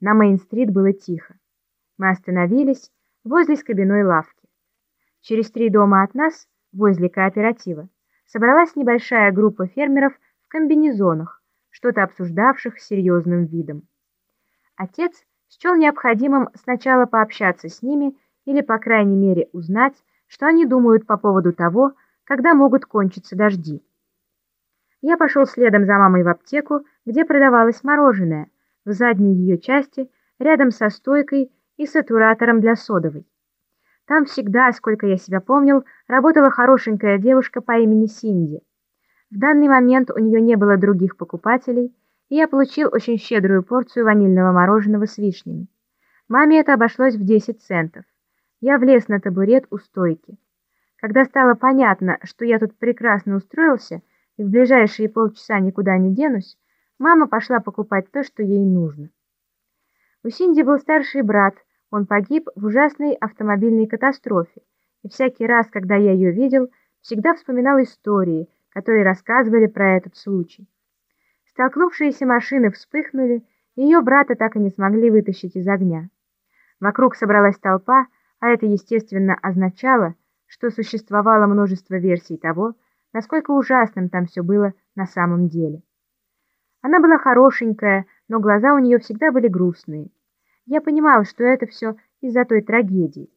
На Мейн-стрит было тихо. Мы остановились возле скобяной лавки. Через три дома от нас, возле кооператива, собралась небольшая группа фермеров в комбинезонах, что-то обсуждавших с серьезным видом. Отец счел необходимым сначала пообщаться с ними или, по крайней мере, узнать, что они думают по поводу того, когда могут кончиться дожди. Я пошел следом за мамой в аптеку, где продавалось мороженое, в задней ее части, рядом со стойкой и сатуратором для содовой. Там всегда, сколько я себя помнил, работала хорошенькая девушка по имени Синди. В данный момент у нее не было других покупателей, и я получил очень щедрую порцию ванильного мороженого с вишнями. Маме это обошлось в 10 центов. Я влез на табурет у стойки. Когда стало понятно, что я тут прекрасно устроился и в ближайшие полчаса никуда не денусь, мама пошла покупать то, что ей нужно. У Синди был старший брат, он погиб в ужасной автомобильной катастрофе, и всякий раз, когда я ее видел, всегда вспоминал истории, которые рассказывали про этот случай. Столкнувшиеся машины вспыхнули, ее брата так и не смогли вытащить из огня. Вокруг собралась толпа, а это, естественно, означало, что существовало множество версий того, насколько ужасным там все было на самом деле. Она была хорошенькая, но глаза у нее всегда были грустные. Я понимал, что это все из-за той трагедии.